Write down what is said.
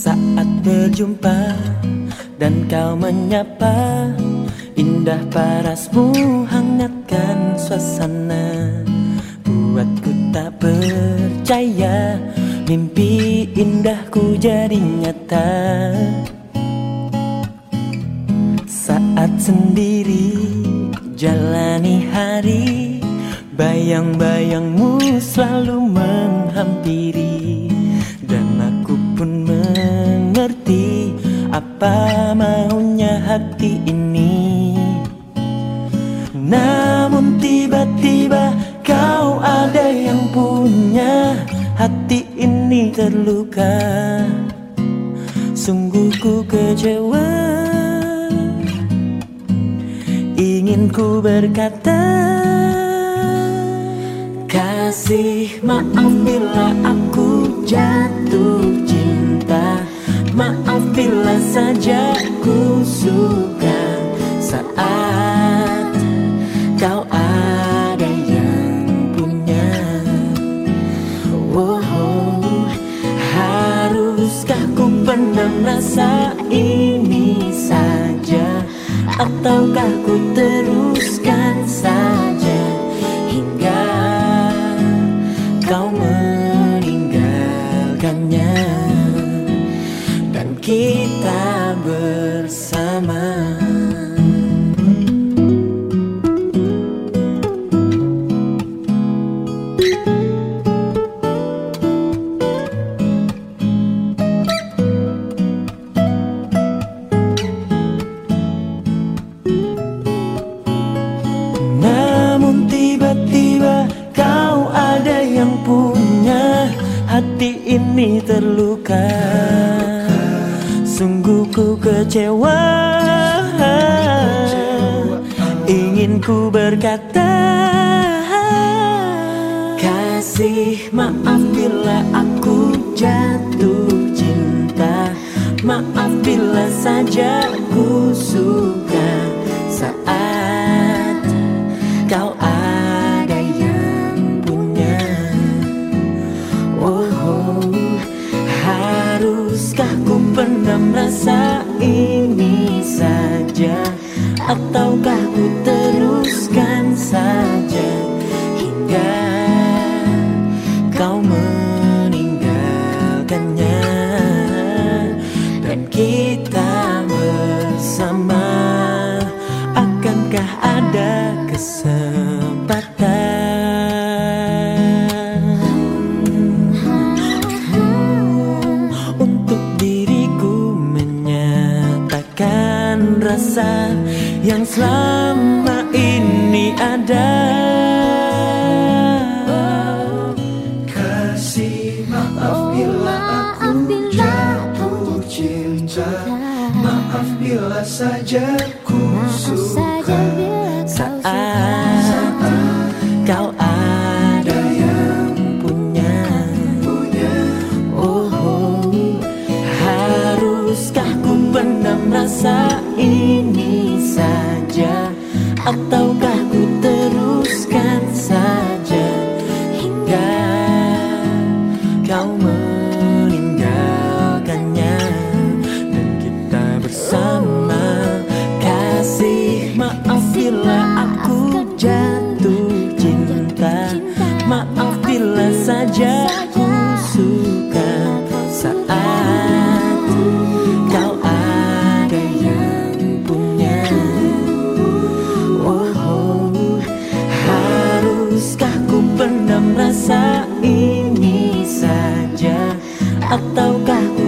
Saat berjumpa dan kau menyapa Indah parasmu hangatkan suasana. Buatku tak percaya Mimpi indahku jadi nyata. Saat sendiri jalani hari Bayang-bayangmu selalu menghampiri Apa maunya hati ini? Namun tiba-tiba kau ada yang punya. Hati ini terluka. Sungguh ku kecewa. Ingin ku berkata Kasih maaf bila aku jatuh saja ku suka Saat kau ada yang punya. Wow, Haruskah ku pendam rasa ini saja? Ataukah ku teruskan saja kau meninggalkannya kita bersama. Namun tiba-tiba kau ada yang punya Hati ini terluka Sungguh ku kecewa. Ingin ku berkata Kasih maaf bila aku jatuh cinta. Maaf bila saja ku suka Saat kau Ataukah ku teruskan saja Hingga kau meninggalkannya? Dan kita bersama Akankah ada kesempatan rasa yang selama ini ada. Kasih maaf bila aku jatuh cinta. Maaf bila saja ku suka pendam rasa ini saja. Ataukah